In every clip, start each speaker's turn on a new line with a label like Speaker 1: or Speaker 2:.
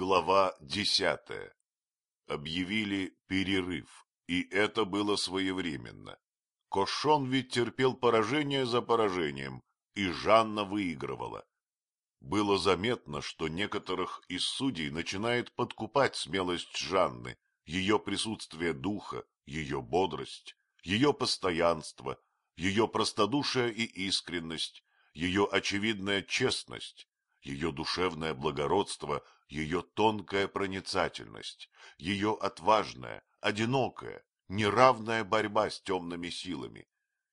Speaker 1: Глава десятая. Объявили перерыв, и это было своевременно. Кошон ведь терпел поражение за поражением, и Жанна выигрывала. Было заметно, что некоторых из судей начинает подкупать смелость Жанны, ее присутствие духа, ее бодрость, ее постоянство, ее простодушие и искренность, ее очевидная честность, ее душевное благородство, ее тонкая проницательность, ее отважная, одинокая, неравная борьба с темными силами.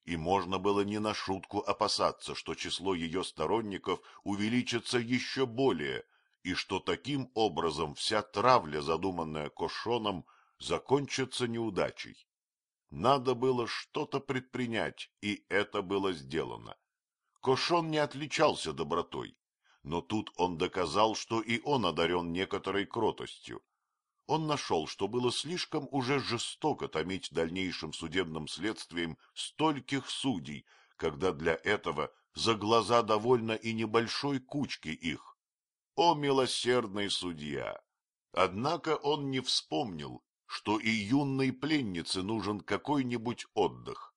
Speaker 1: И можно было не на шутку опасаться, что число ее сторонников увеличится еще более, и что таким образом вся травля, задуманная Кошоном, закончится неудачей. Надо было что-то предпринять, и это было сделано. Кошон не отличался добротой, но тут он доказал, что и он одарен некоторой кротостью. Он нашел, что было слишком уже жестоко томить дальнейшим судебным следствием стольких судей, когда для этого за глаза довольно и небольшой кучки их. О, милосердный судья! Однако он не вспомнил, что и юной пленнице нужен какой-нибудь отдых.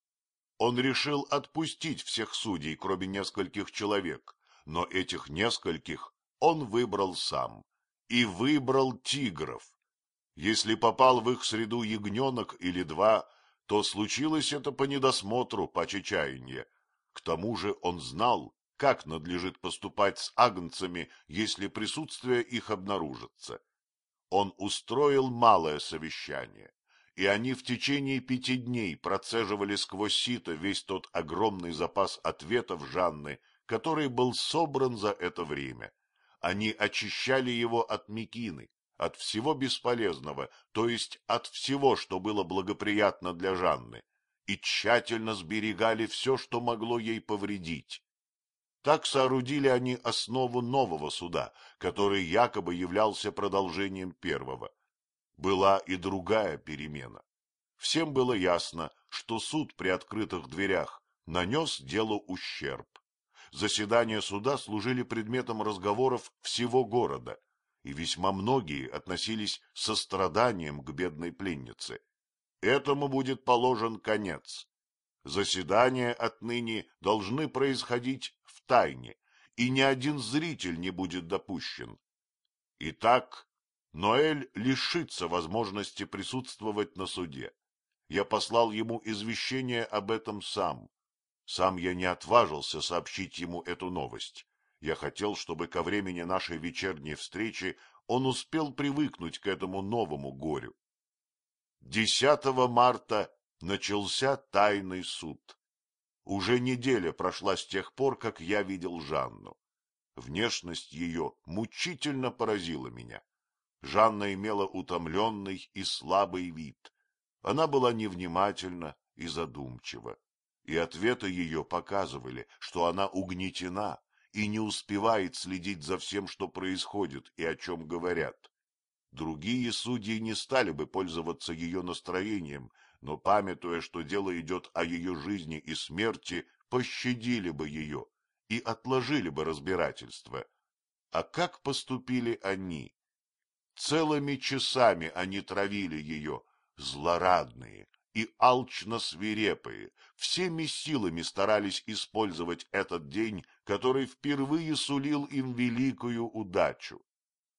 Speaker 1: Он решил отпустить всех судей, кроме нескольких человек, но этих нескольких он выбрал сам. И выбрал тигров. Если попал в их среду ягненок или два, то случилось это по недосмотру, по чечаянье. К тому же он знал, как надлежит поступать с агнцами, если присутствие их обнаружится. Он устроил малое совещание, и они в течение пяти дней процеживали сквозь сито весь тот огромный запас ответов Жанны, который был собран за это время. Они очищали его от мекины, от всего бесполезного, то есть от всего, что было благоприятно для Жанны, и тщательно сберегали все, что могло ей повредить. Так соорудили они основу нового суда, который якобы являлся продолжением первого. Была и другая перемена. Всем было ясно, что суд при открытых дверях нанес делу ущерб заседания суда служили предметом разговоров всего города, и весьма многие относились со страданием к бедной пленнице. Этому будет положен конец. Заседания отныне должны происходить в тайне, и ни один зритель не будет допущен. Итак, Ноэль лишится возможности присутствовать на суде. Я послал ему извещение об этом сам, сам я не отважился сообщить ему эту новость. Я хотел, чтобы ко времени нашей вечерней встречи он успел привыкнуть к этому новому горю. 10 марта начался тайный суд. Уже неделя прошла с тех пор, как я видел Жанну. Внешность ее мучительно поразила меня. Жанна имела утомленный и слабый вид. Она была невнимательна и задумчива и ответы ее показывали, что она угнетена и не успевает следить за всем, что происходит и о чем говорят. Другие судьи не стали бы пользоваться ее настроением, но, памятуя, что дело идет о ее жизни и смерти, пощадили бы ее и отложили бы разбирательство. А как поступили они? Целыми часами они травили ее, злорадные, и алчно свирепые, всеми силами старались использовать этот день, который впервые сулил им великую удачу.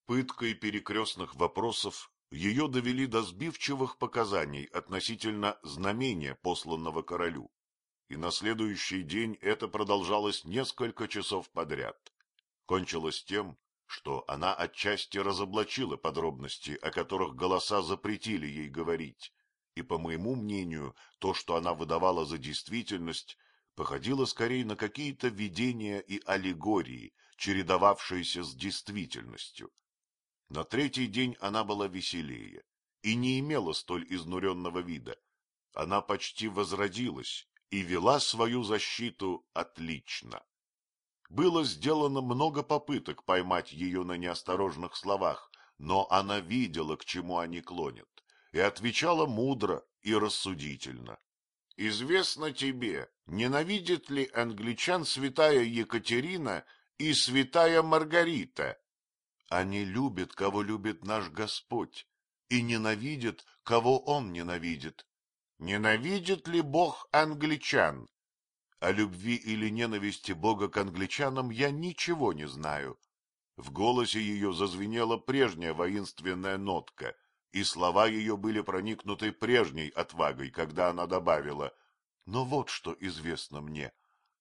Speaker 1: Пыткой перекрестных вопросов ее довели до сбивчивых показаний относительно знамения, посланного королю. И на следующий день это продолжалось несколько часов подряд. Кончилось тем, что она отчасти разоблачила подробности, о которых голоса запретили ей говорить, и, по моему мнению, то, что она выдавала за действительность, походило скорее на какие-то видения и аллегории, чередовавшиеся с действительностью. На третий день она была веселее и не имела столь изнуренного вида. Она почти возродилась и вела свою защиту отлично. Было сделано много попыток поймать ее на неосторожных словах, но она видела, к чему они клонят и отвечала мудро и рассудительно. Известно тебе, ненавидит ли англичан святая Екатерина и святая Маргарита? Они любят, кого любит наш Господь, и ненавидят, кого Он ненавидит.
Speaker 2: Ненавидит ли Бог англичан?
Speaker 1: О любви или ненависти Бога к англичанам я ничего не знаю. В голосе ее зазвенела прежняя воинственная нотка, и слова ее были проникнуты прежней отвагой, когда она добавила «Но вот что известно мне.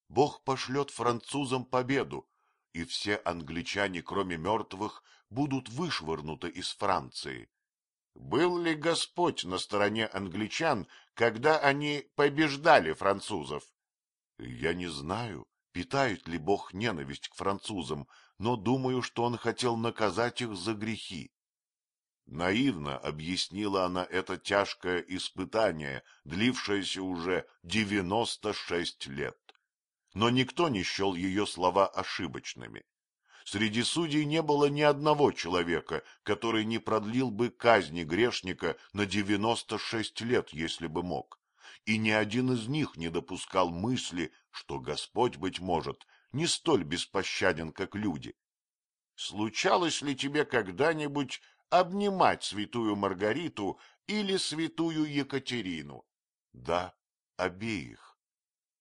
Speaker 1: Бог пошлет французам победу, и все англичане, кроме мертвых, будут вышвырнуты из Франции.
Speaker 2: Был ли Господь на стороне англичан, когда они побеждали французов?
Speaker 1: Я не знаю, питает ли Бог ненависть к французам, но думаю, что он хотел наказать их за грехи. Наивно объяснила она это тяжкое испытание, длившееся уже девяносто шесть лет. Но никто не счел ее слова ошибочными. Среди судей не было ни одного человека, который не продлил бы казни грешника на девяносто шесть лет, если бы мог. И ни один из них не допускал мысли, что Господь, быть может, не столь беспощаден, как люди.
Speaker 2: Случалось ли тебе когда-нибудь обнимать святую Маргариту или святую Екатерину?
Speaker 1: Да, обеих.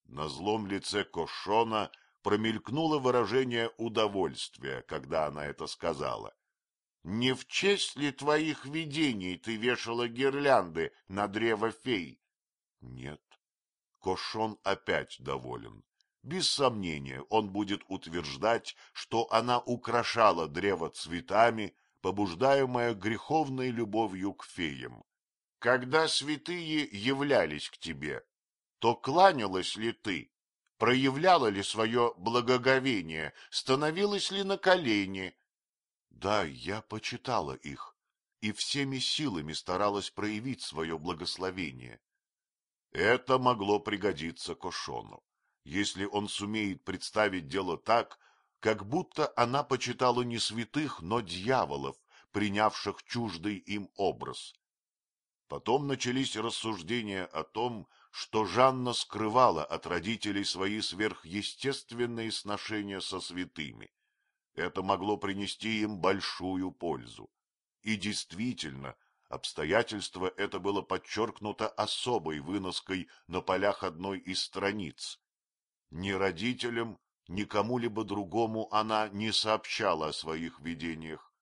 Speaker 1: На злом лице Кошона промелькнуло выражение удовольствия, когда она это сказала.
Speaker 2: — Не в честь ли твоих видений ты вешала гирлянды на древо фей?
Speaker 1: — Нет. Кошон опять доволен. Без сомнения, он будет утверждать, что она украшала древо цветами, побуждаемая греховной любовью к феям.
Speaker 2: Когда святые являлись к тебе, то кланялась ли ты проявляла ли свое благоговение, становилась ли на колени.
Speaker 1: Да, я почитала их и всеми силами старалась проявить свое благословение. Это могло пригодиться Кошону, если он сумеет представить дело так, как будто она почитала не святых, но дьяволов, принявших чуждый им образ. Потом начались рассуждения о том, что Жанна скрывала от родителей свои сверхъестественные сношения со святыми. Это могло принести им большую пользу. И действительно, обстоятельство это было подчеркнуто особой выноской на полях одной из страниц. Ни родителям, ни кому-либо другому она не сообщала о своих видениях.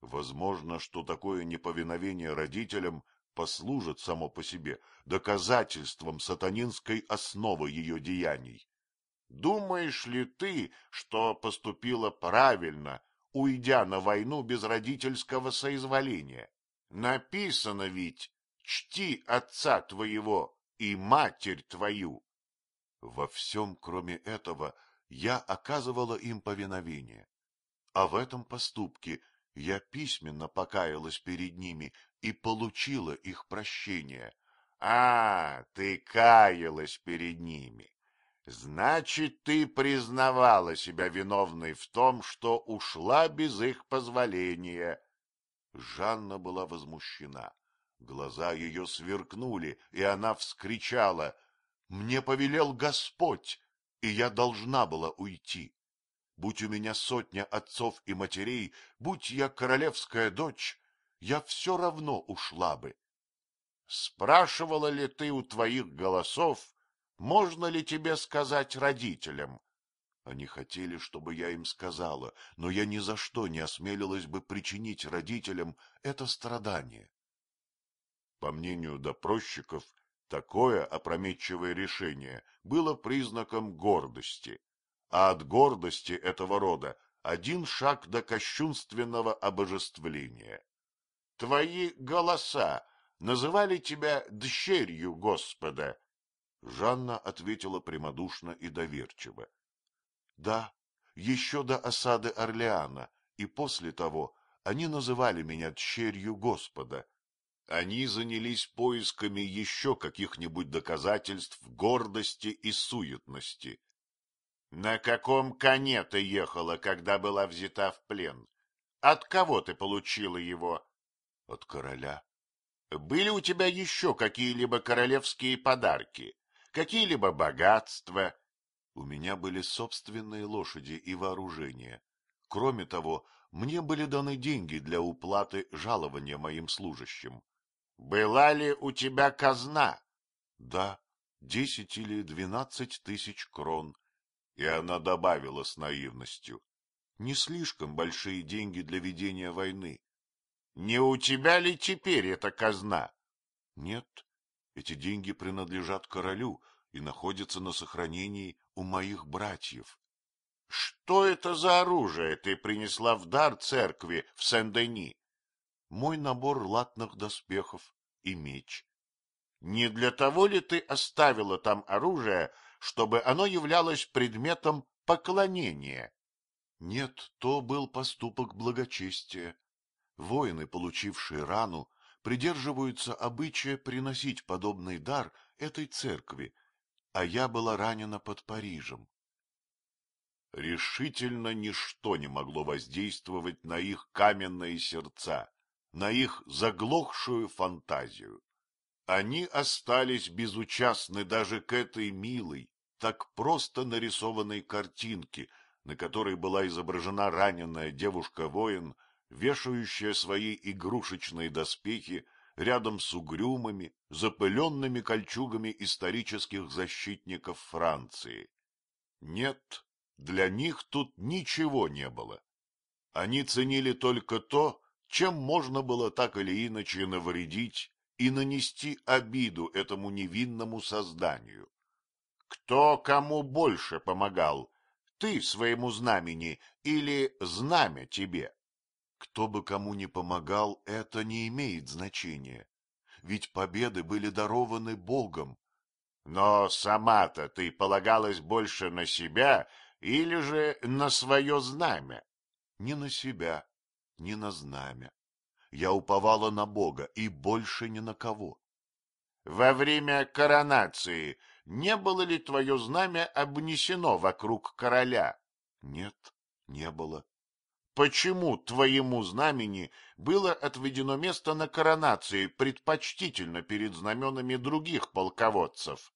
Speaker 1: Возможно, что такое неповиновение родителям послужит само по себе доказательством сатанинской основы ее деяний.
Speaker 2: Думаешь ли ты, что поступила правильно, уйдя на войну без родительского соизволения? Написано ведь «Чти отца твоего и матерь твою».
Speaker 1: Во всем, кроме этого, я оказывала им повиновение. А в этом поступке я письменно покаялась перед ними и получила их прощение.
Speaker 2: А, ты каялась перед ними. Значит, ты признавала себя виновной в том, что ушла без их позволения.
Speaker 1: Жанна была возмущена. Глаза ее сверкнули, и она вскричала. «Мне повелел Господь, и я должна была уйти. Будь у меня сотня отцов и матерей, будь я королевская дочь, я все равно ушла бы.
Speaker 2: Спрашивала ли ты у твоих голосов, можно ли тебе сказать родителям?
Speaker 1: Они хотели, чтобы я им сказала, но я ни за что не осмелилась бы причинить родителям это страдание. По мнению допросчиков, такое опрометчивое решение было признаком гордости, а от гордости этого рода один шаг до кощунственного обожествления.
Speaker 2: Твои голоса называли тебя дщерью Господа.
Speaker 1: Жанна ответила прямодушно и доверчиво. — Да, еще до осады Орлеана, и после того они называли меня дщерью Господа. Они занялись поисками еще каких-нибудь доказательств гордости и суетности.
Speaker 2: — На каком коне ты ехала, когда была взята в плен? От кого ты получила его?
Speaker 1: От короля.
Speaker 2: Были у тебя еще какие-либо королевские подарки? Какие-либо богатства?
Speaker 1: У меня были собственные лошади и вооружение. Кроме того, мне были даны деньги для уплаты жалования моим служащим.
Speaker 2: — Была ли у тебя казна?
Speaker 1: — Да, десять или двенадцать тысяч крон. И она добавила с наивностью. Не слишком большие деньги для ведения войны.
Speaker 2: — Не у тебя ли теперь эта казна?
Speaker 1: — Нет, эти деньги принадлежат королю и находятся на сохранении у моих братьев.
Speaker 2: — Что это за оружие ты принесла в дар церкви в Сен-Дени?
Speaker 1: — Мой набор латных доспехов и меч.
Speaker 2: — Не для того ли ты оставила там оружие, чтобы оно являлось предметом поклонения?
Speaker 1: — Нет, то был поступок благочестия. Воины, получившие рану, придерживаются обычая приносить подобный дар этой церкви, а я была ранена под Парижем. Решительно ничто не могло воздействовать на их каменные сердца, на их заглохшую фантазию. Они остались безучастны даже к этой милой, так просто нарисованной картинке, на которой была изображена раненая девушка-воин вешающая свои игрушечные доспехи рядом с угрюмыми, запыленными кольчугами исторических защитников Франции. Нет, для них тут ничего не было. Они ценили только то, чем можно было так или иначе навредить и нанести обиду этому невинному созданию.
Speaker 2: Кто кому больше помогал, ты своему знамени или знамя тебе?
Speaker 1: Кто бы кому ни помогал, это не имеет значения, ведь победы были дарованы Богом.
Speaker 2: Но сама-то ты полагалась больше на себя или же на свое знамя?
Speaker 1: Ни на себя, ни на знамя. Я уповала на Бога и больше ни на кого.
Speaker 2: Во время коронации не было ли твое знамя обнесено вокруг короля?
Speaker 1: Нет, не было
Speaker 2: почему твоему знамени было отведено место на коронации предпочтительно перед знаменами других полководцев?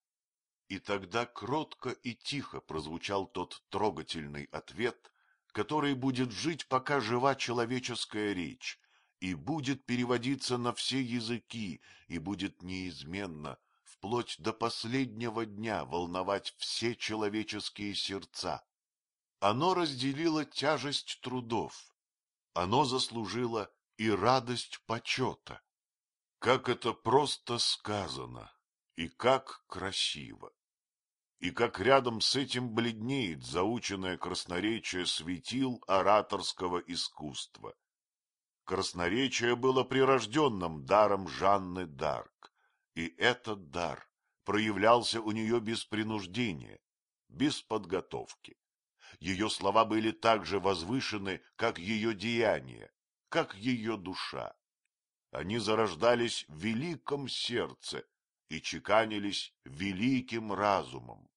Speaker 1: И тогда кротко и тихо прозвучал тот трогательный ответ, который будет жить, пока жива человеческая речь, и будет переводиться на все языки, и будет неизменно, вплоть до последнего дня, волновать все человеческие сердца. Оно разделило тяжесть трудов. Оно заслужило и радость почета. Как это просто сказано, и как красиво. И как рядом с этим бледнеет заученное красноречие светил ораторского искусства. Красноречие было прирожденным даром Жанны Дарк, и этот дар проявлялся у нее без принуждения, без подготовки. Ее слова были так же возвышены, как ее деяния, как ее душа. Они зарождались в великом сердце и чеканились великим разумом.